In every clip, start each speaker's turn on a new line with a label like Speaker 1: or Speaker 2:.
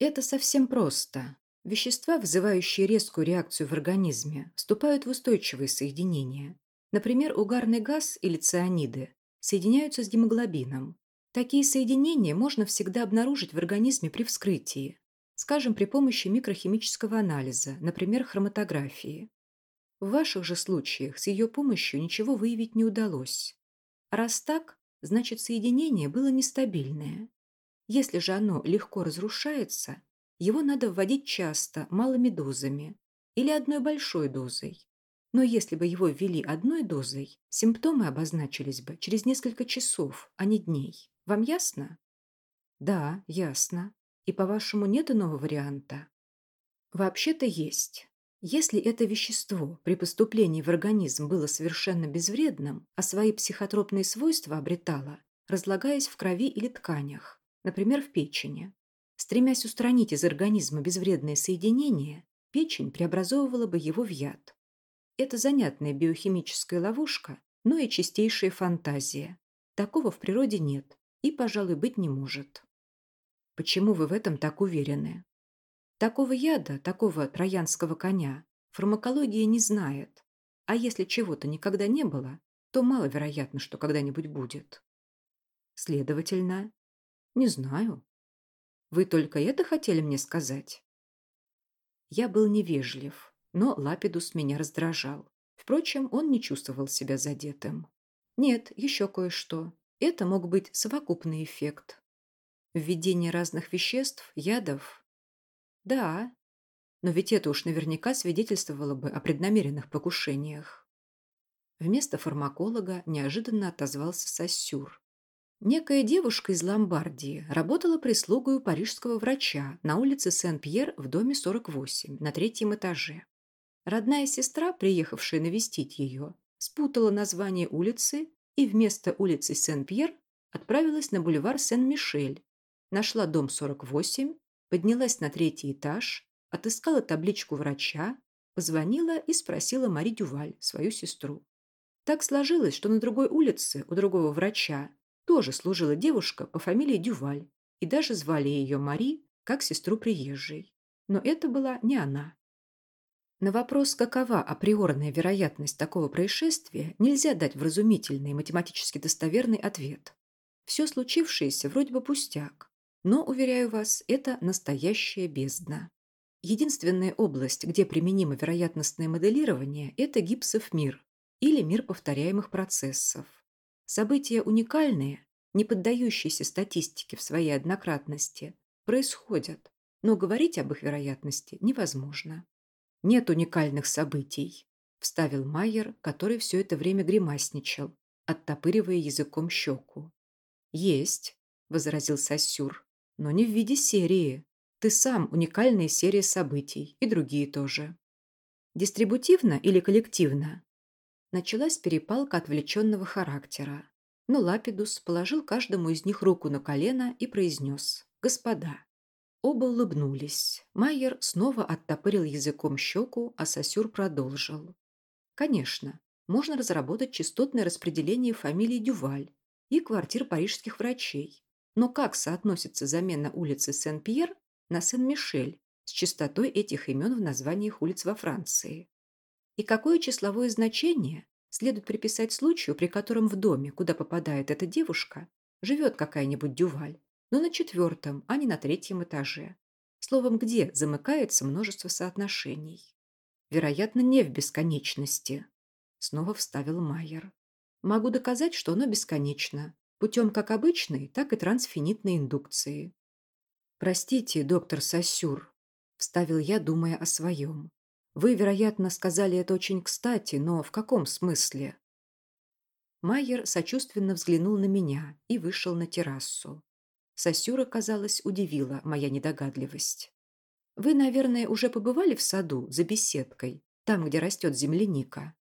Speaker 1: Это совсем просто. Вещества, вызывающие резкую реакцию в организме, вступают в устойчивые соединения. Например, угарный газ или цианиды соединяются с гемоглобином. Такие соединения можно всегда обнаружить в организме при вскрытии, скажем, при помощи микрохимического анализа, например, хроматографии. В ваших же случаях с ее помощью ничего выявить не удалось. Раз так, значит соединение было нестабильное. Если же оно легко разрушается, его надо вводить часто, малыми дозами или одной большой дозой. Но если бы его ввели одной дозой, симптомы обозначились бы через несколько часов, а не дней. Вам ясно? Да, ясно. И, по-вашему, нет иного варианта? Вообще-то есть. Если это вещество при поступлении в организм было совершенно безвредным, а свои психотропные свойства обретало, разлагаясь в крови или тканях, например, в печени, Стремясь устранить из организма безвредные соединения, печень преобразовывала бы его в яд. Это занятная биохимическая ловушка, но и чистейшая фантазия. Такого в природе нет и, пожалуй, быть не может. Почему вы в этом так уверены? Такого яда, такого троянского коня, фармакология не знает. А если чего-то никогда не было, то маловероятно, что когда-нибудь будет. Следовательно, не знаю, вы только это хотели мне сказать?» Я был невежлив, но Лапидус меня раздражал. Впрочем, он не чувствовал себя задетым. Нет, еще кое-что. Это мог быть совокупный эффект. Введение разных веществ, ядов. Да, но ведь это уж наверняка свидетельствовало бы о преднамеренных покушениях. Вместо фармаколога неожиданно отозвался Сассюр. Некая девушка из Ломбардии работала прислугой у парижского врача на улице Сен-Пьер в доме 48 на третьем этаже. Родная сестра, приехавшая навестить ее, спутала название улицы и вместо улицы Сен-Пьер отправилась на бульвар Сен-Мишель, нашла дом 48, поднялась на третий этаж, отыскала табличку врача, позвонила и спросила Мари Дюваль, свою сестру. Так сложилось, что на другой улице у другого врача тоже служила девушка по фамилии Дюваль, и даже звали ее Мари, как сестру приезжей. Но это была не она. На вопрос, какова априорная вероятность такого происшествия, нельзя дать вразумительный математически достоверный ответ. Все случившееся вроде бы пустяк, но, уверяю вас, это настоящая бездна. Единственная область, где применимо вероятностное моделирование, это гипсов мир или мир повторяемых процессов. События уникальные, не поддающиеся статистике в своей однократности, происходят, но говорить об их вероятности невозможно. «Нет уникальных событий», – вставил Майер, который все это время гримасничал, оттопыривая языком щеку. «Есть», – возразил Сассюр, – «но не в виде серии. Ты сам уникальная серия событий, и другие тоже». «Дистрибутивно или коллективно?» Началась перепалка отвлеченного характера. Но Лапидус положил каждому из них руку на колено и произнес «Господа». Оба улыбнулись. Майер снова оттопырил языком щеку, а Сосюр продолжил. Конечно, можно разработать частотное распределение фамилий Дюваль и квартир парижских врачей. Но как соотносится замена улицы Сен-Пьер на Сен-Мишель с частотой этих имен в названиях улиц во Франции? И какое числовое значение следует приписать случаю, при котором в доме, куда попадает эта девушка, живет какая-нибудь дюваль, но на четвертом, а не на третьем этаже. Словом, где замыкается множество соотношений. Вероятно, не в бесконечности. Снова вставил Майер. Могу доказать, что оно бесконечно, путем как обычной, так и трансфинитной индукции. Простите, доктор Сосюр, вставил я, думая о своем. Вы, вероятно, сказали это очень кстати, но в каком смысле? Майер сочувственно взглянул на меня и вышел на террасу. Сосюра, казалось, удивила моя недогадливость. «Вы, наверное, уже побывали в саду за беседкой, там, где растет земляника?»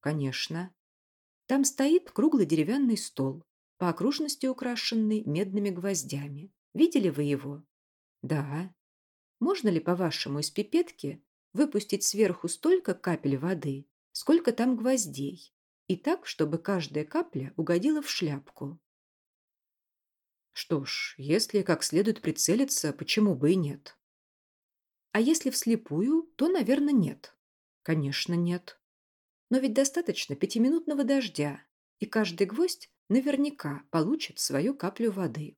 Speaker 1: «Конечно». «Там стоит круглый деревянный стол, по окружности украшенный медными гвоздями. Видели вы его?» «Да». «Можно ли, по-вашему, из пипетки выпустить сверху столько капель воды, сколько там гвоздей, и так, чтобы каждая капля угодила в шляпку. Что ж, если как следует прицелиться, почему бы и нет? А если вслепую, то, наверное, нет. Конечно, нет. Но ведь достаточно пятиминутного дождя, и каждый гвоздь наверняка получит свою каплю воды.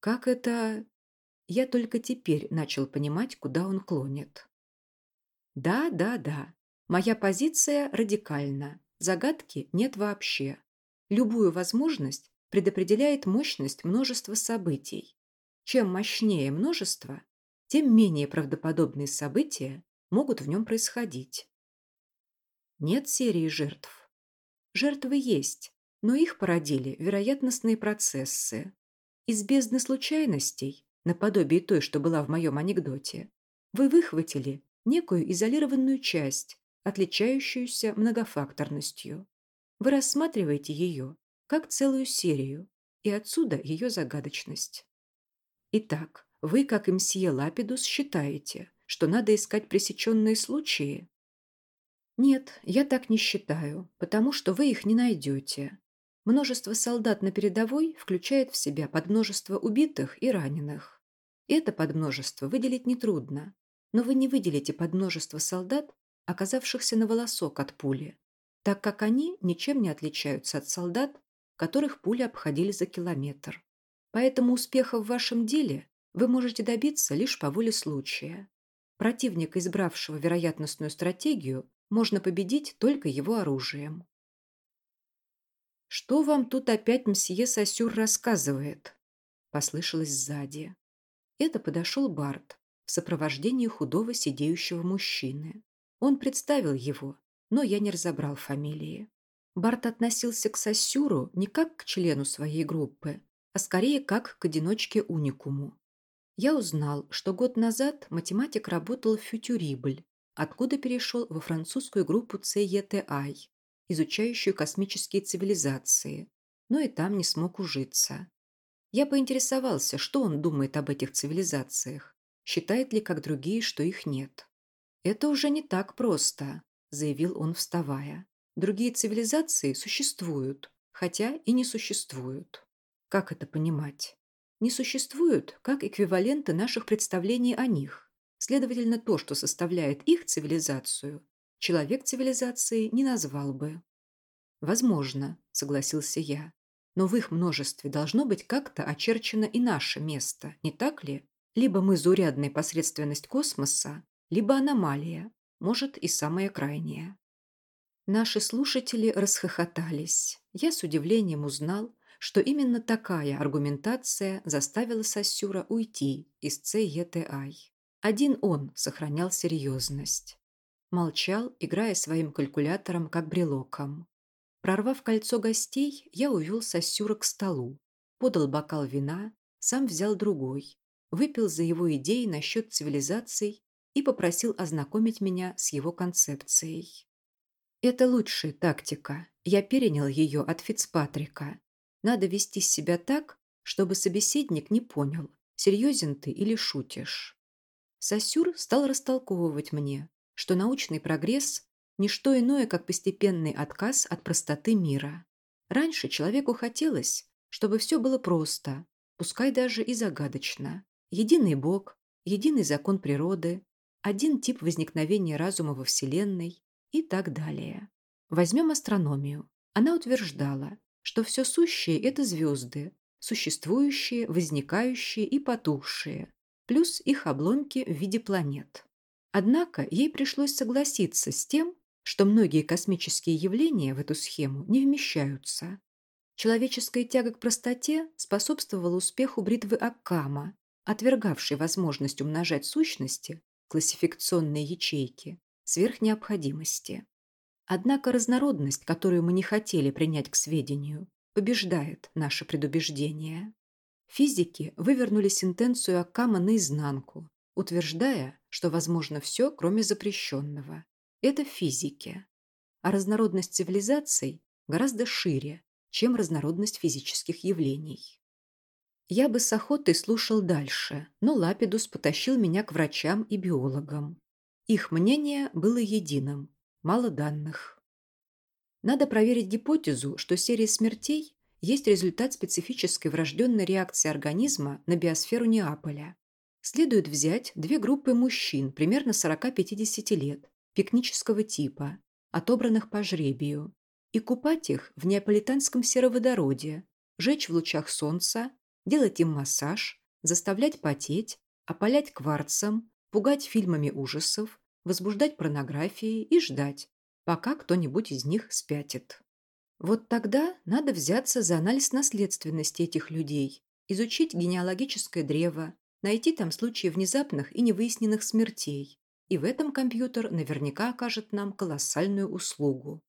Speaker 1: Как это... Я только теперь начал понимать, куда он клонит. Да, да, да. Моя позиция радикальна. Загадки нет вообще. Любую возможность предопределяет мощность множества событий. Чем мощнее множество, тем менее правдоподобные события могут в нем происходить. Нет серии жертв. Жертвы есть, но их породили вероятностные процессы. Из бездны случайностей, наподобие той, что была в моем анекдоте, вы выхватили некую изолированную часть, отличающуюся многофакторностью. Вы рассматриваете ее как целую серию, и отсюда ее загадочность. Итак, вы, как мсье Лапидус, считаете, что надо искать пресеченные случаи? Нет, я так не считаю, потому что вы их не найдете. Множество солдат на передовой включает в себя подмножество убитых и раненых. Это подмножество выделить нетрудно, но вы не выделите подмножество солдат, оказавшихся на волосок от пули, так как они ничем не отличаются от солдат, которых пули обходили за километр. Поэтому успеха в вашем деле вы можете добиться лишь по воле случая. Противника, избравшего вероятностную стратегию, можно победить только его оружием. «Что вам тут опять мсье Сосюр рассказывает?» – послышалось сзади. Это подошел Барт в сопровождении худого сидеющего мужчины. Он представил его, но я не разобрал фамилии. Барт относился к Сосюру не как к члену своей группы, а скорее как к одиночке-уникуму. Я узнал, что год назад математик работал в Фютюрибль, откуда перешел во французскую группу CETI, изучающую космические цивилизации, но и там не смог ужиться. Я поинтересовался, что он думает об этих цивилизациях, считает ли, как другие, что их нет. «Это уже не так просто», – заявил он, вставая. «Другие цивилизации существуют, хотя и не существуют. Как это понимать? Не существуют как эквиваленты наших представлений о них. Следовательно, то, что составляет их цивилизацию, человек цивилизации не назвал бы. «Возможно», — согласился я. «Но в их множестве должно быть как-то очерчено и наше место, не так ли? Либо мы заурядная посредственность космоса, либо аномалия, может и самая крайняя». Наши слушатели расхохотались. Я с удивлением узнал, что именно такая аргументация заставила Сосюра уйти из CETI. Один он сохранял серьезность. Молчал, играя своим калькулятором, как брелоком. Прорвав кольцо гостей, я увел Сосюра к столу, подал бокал вина, сам взял другой, выпил за его идеи насчет цивилизаций и попросил ознакомить меня с его концепцией. Это лучшая тактика. Я перенял ее от Фицпатрика. Надо вести себя так, чтобы собеседник не понял, серьезен ты или шутишь. Сосюр стал растолковывать мне, что научный прогресс – не что иное, как постепенный отказ от простоты мира. Раньше человеку хотелось, чтобы все было просто, пускай даже и загадочно. Единый Бог, единый закон природы, один тип возникновения разума во Вселенной и так далее. Возьмем астрономию. Она утверждала, что все сущее – это звезды, существующие, возникающие и потухшие, плюс их обломки в виде планет. Однако ей пришлось согласиться с тем, что многие космические явления в эту схему не вмещаются. Человеческая тяга к простоте способствовала успеху бритвы Аккама, отвергавшей возможность умножать сущности, классификационные ячейки, сверх необходимости. Однако разнородность, которую мы не хотели принять к сведению, побеждает наше предубеждение. Физики вывернули сентенцию Аккама наизнанку, утверждая, что возможно все, кроме запрещенного. Это физики. А разнородность цивилизаций гораздо шире, чем разнородность физических явлений. Я бы с охотой слушал дальше, но Лапидус потащил меня к врачам и биологам. Их мнение было единым – мало данных. Надо проверить гипотезу, что серия смертей есть результат специфической врожденной реакции организма на биосферу Неаполя. Следует взять две группы мужчин примерно 40-50 лет, пикнического типа, отобранных по жребию, и купать их в неаполитанском сероводороде, жечь в лучах солнца, делать им массаж, заставлять потеть, опалять кварцем, пугать фильмами ужасов, возбуждать порнографией и ждать, пока кто-нибудь из них спятит. Вот тогда надо взяться за анализ наследственности этих людей, изучить генеалогическое древо, найти там случаи внезапных и невыясненных смертей. И в этом компьютер наверняка окажет нам колоссальную услугу.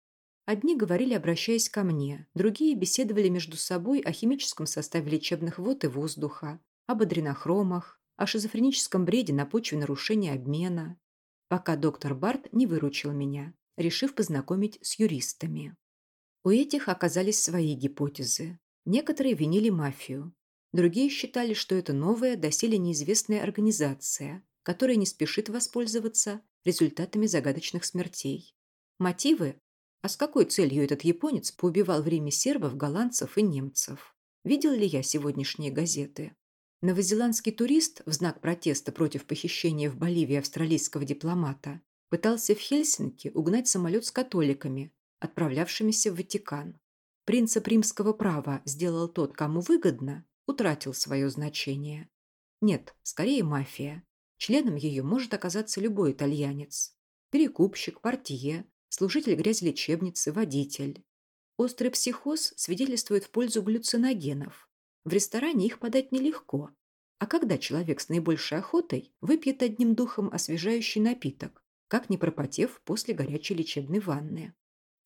Speaker 1: Одни говорили, обращаясь ко мне, другие беседовали между собой о химическом составе лечебных вод и воздуха, об адренохромах, о шизофреническом бреде на почве нарушения обмена, пока доктор Барт не выручил меня, решив познакомить с юристами. У этих оказались свои гипотезы. Некоторые винили мафию. Другие считали, что это новая, доселе неизвестная организация, которая не спешит воспользоваться результатами загадочных смертей. Мотивы? А с какой целью этот японец поубивал в Риме сербов, голландцев и немцев? Видел ли я сегодняшние газеты? Новозеландский турист в знак протеста против похищения в Боливии австралийского дипломата пытался в Хельсинки угнать самолет с католиками, отправлявшимися в Ватикан. Принцип римского права сделал тот, кому выгодно, утратил свое значение. Нет, скорее мафия. Членом ее может оказаться любой итальянец. Перекупщик, портье, служитель грязелечебницы, водитель. Острый психоз свидетельствует в пользу глюциногенов. В ресторане их подать нелегко. А когда человек с наибольшей охотой выпьет одним духом освежающий напиток, как не пропотев после горячей лечебной ванны?